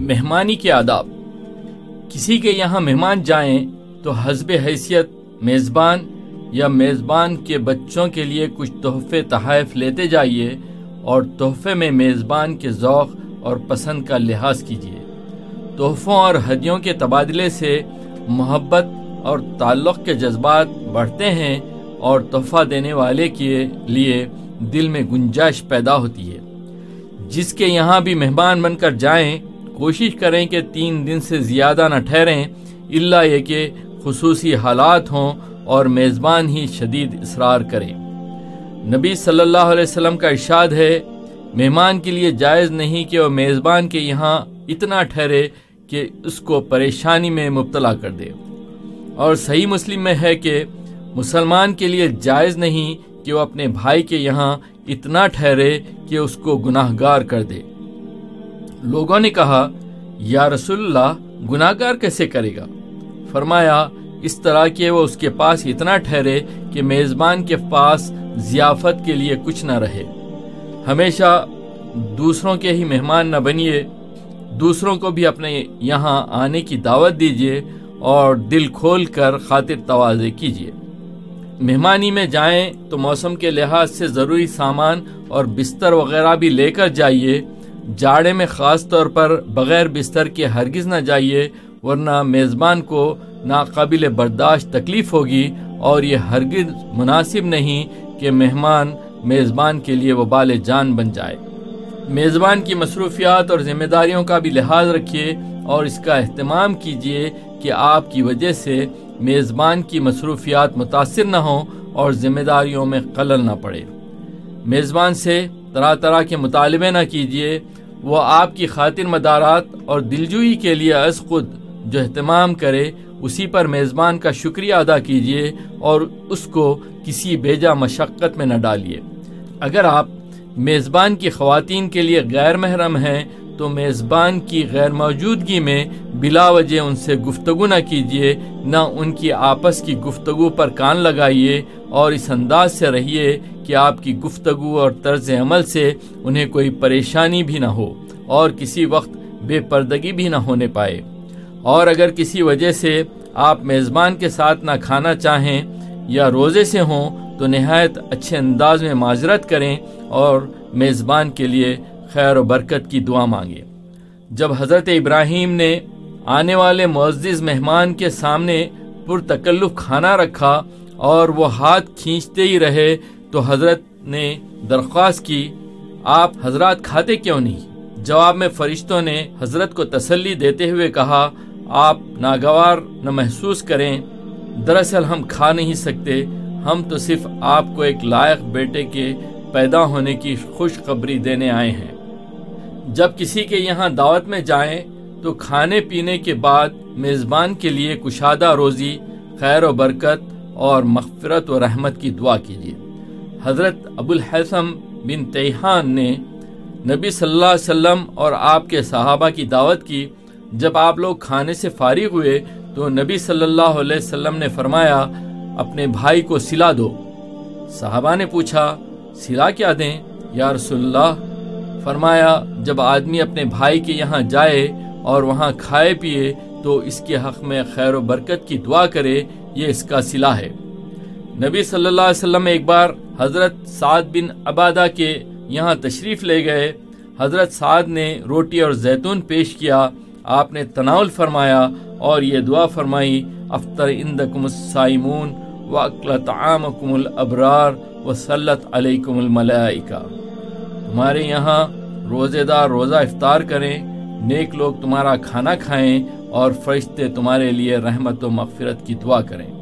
مہمانی کے آداب۔ کسی کے یہاں مہمان جائیں تو حسب حیثیت، میزبان یا میزبان کے بچوں کے لیے کچھ تحفے تحائف لیتے جائیے اور تحفے میں میزبان کے ذوق اور پسند کا لحاظ کیجیے۔ تحفوں اور ہدیوں کے تبادلے سے محبت اور تعلق کے جذبات بڑھتے ہیں اور تحفہ دینے والے کے لیے دل میں گنجائش پیدا ہوتی ہے۔ جس کے یہاں بھی مہمان بن کر جائیں کوشش کریں کہ تین دن سے زیادہ نہ ٹھہریں اللہ یہ کہ خصوصی حالات ہوں اور میزبان ہی شدید اصرار کرے نبی صلی اللہ علیہ وسلم کا ارشاد ہے، مہمان کے لیے جائز نہیں کہ وہ میزبان کے یہاں اتنا ٹھہرے کہ اس کو پریشانی میں مبتلا کر دے۔ اور صحیح مسلم میں ہے کہ مسلمان کے لیے جائز نہیں کہ وہ اپنے بھائی کے یہاں اتنا ٹھہرے کہ اس کو گناہ گار کر دے۔ لوگوں نے کہا، یا رسول اللہ گناہ گار کیسے کرے گا؟ فرمایا، اس طرح کہ وہ اس کے پاس اتنا ٹھہرے کہ میزبان کے پاس ضیافت کے لیے کچھ نہ رہے۔ ہمیشہ دوسروں کے ہی مہمان نہ بنیے، دوسروں کو بھی اپنے یہاں آنے کی دعوت دیجیے اور دل کھول کر خاطر توازے کیجیے۔ مہمانی میں جائیں تو موسم کے لحاظ سے ضروری سامان اور بستر وغیرہ بھی لے کر جائیے۔ جاڑے میں خاص طور پر بغیر بستر کے ہرگز نہ جائیے، ورنہ میزبان کو ناقابل برداشت تکلیف ہوگی اور یہ ہرگز مناسب نہیں کہ مہمان میزبان کے لیے وبال جان بن جائے۔ میزبان کی مصروفیات اور ذمہ داریوں کا بھی لحاظ رکھیے اور اس کا اہتمام کیجیے کہ آپ کی وجہ سے میزبان کی مصروفیات متاثر نہ ہوں اور ذمہ داریوں میں قلل نہ پڑے۔ میزبان سے طرح طرح کے مطالبے نہ کیجیے وہ آپ کی خاطر مدارات اور دلجوئی کے لیے از خود جو اہتمام کرے، اسی پر میزبان کا شکریہ ادا کیجیے اور اس کو کسی بیجا مشقت میں نہ ڈالیے۔ اگر آپ میزبان کی خواتین کے لیے غیر محرم ہیں تو میزبان کی غیر موجودگی میں بلا وجہ ان سے گفتگو نہ کیجیے نہ ان کی آپس کی گفتگو پر کان لگائیے اور اس انداز سے رہیے کہ آپ کی گفتگو اور طرز عمل سے انہیں کوئی پریشانی بھی نہ ہو اور کسی وقت بے پردگی بھی نہ ہونے پائے۔ اور اگر کسی وجہ سے آپ میزبان کے ساتھ نہ کھانا چاہیں یا روزے سے ہوں، تو نہایت اچھے انداز میں معذرت کریں اور میزبان کے لیے خیر و برکت کی دعا مانگے۔ جب حضرت ابراہیم نے آنے والے معزز مہمان کے سامنے پرتکلف کھانا رکھا اور وہ ہاتھ کھینچتے ہی رہے تو حضرت نے درخواست کی، آپ حضرات کھاتے کیوں نہیں؟ جواب میں فرشتوں نے حضرت کو تسلی دیتے ہوئے کہا، آپ ناگوار نہ محسوس کریں، دراصل ہم کھا نہیں سکتے، ہم تو صرف آپ کو ایک لائق بیٹے کے پیدا ہونے کی خوشخبری دینے آئے ہیں۔ جب کسی کے یہاں دعوت میں جائیں تو کھانے پینے کے بعد میزبان کے لیے کشادہ روزی، خیر و برکت اور مغفرت و رحمت کی دعا کیجیے۔ حضرت ابو الحسم بن تیحان نے نبی صلی اللہ علیہ وسلم اور آپ کے صحابہ کی دعوت کی۔ جب آپ لوگ کھانے سے فارغ ہوئے تو نبی صلی اللہ علیہ وسلم نے فرمایا، اپنے بھائی کو سلا دو۔ صحابہ نے پوچھا، سلا کیا دیں؟ یا رسول اللہ فرمایا، جب آدمی اپنے بھائی کے یہاں جائے اور وہاں کھائے پیے، تو اس کے حق میں خیر و برکت کی دعا کرے، یہ اس کا سلا ہے۔ نبی صلی اللہ علیہ وسلم ایک بار حضرت سعد بن عبادہ کے یہاں تشریف لے گئے۔ حضرت سعد نے روٹی اور زیتون پیش کیا۔ آپ نے تناول فرمایا اور یہ دعا فرمائی، افطر اندکم السائمون و اقلت عامکم الابرار و علیکم الملائکہ۔ تمہارے یہاں روزے دار روزہ افطار کریں، نیک لوگ تمہارا کھانا کھائیں اور فرشتے تمہارے لیے رحمت و مغفرت کی دعا کریں۔